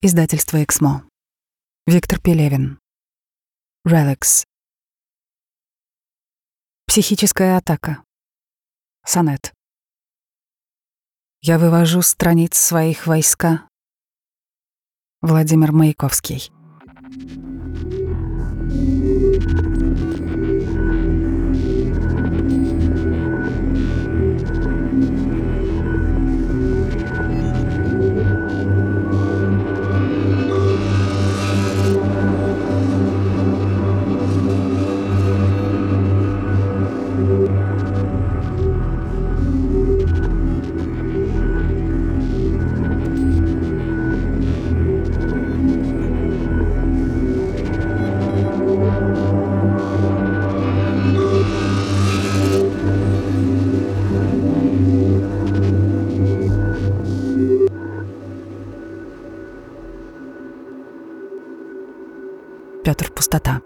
Издательство «Эксмо». Виктор Пелевин. Релекс. Психическая атака. Сонет. Я вывожу страниц своих войска. Владимир Маяковский. Петр Пустота.